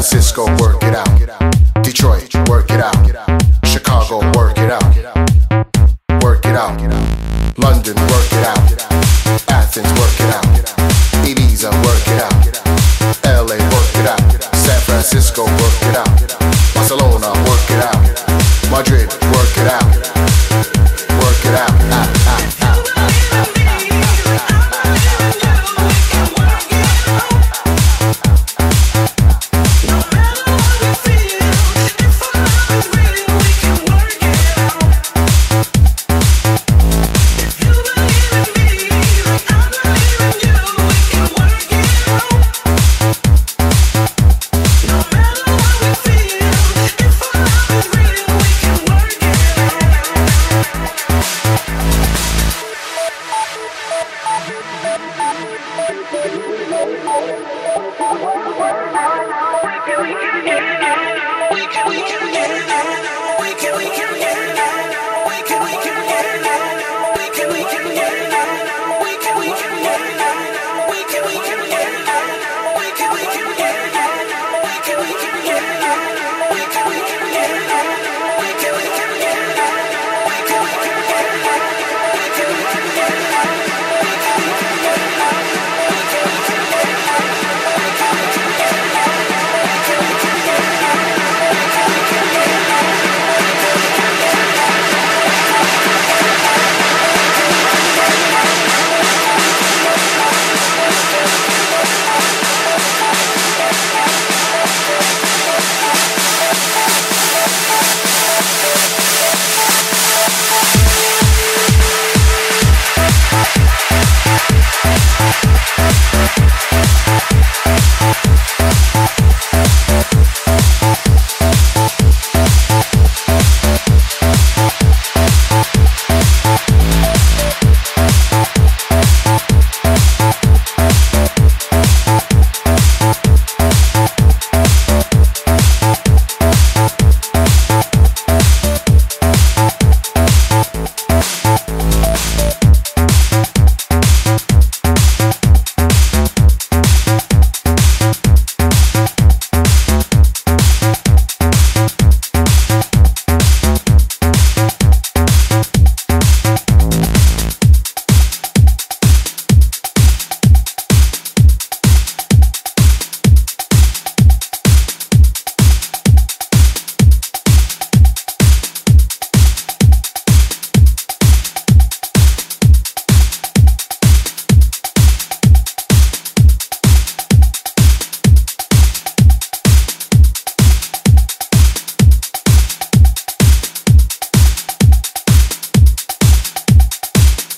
Francisco, work it out. Detroit, work it out. Chicago, work it out. Work it out. London, work it out. Athens, work it out.